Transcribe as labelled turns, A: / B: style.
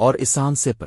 A: اور اسان سے پر۔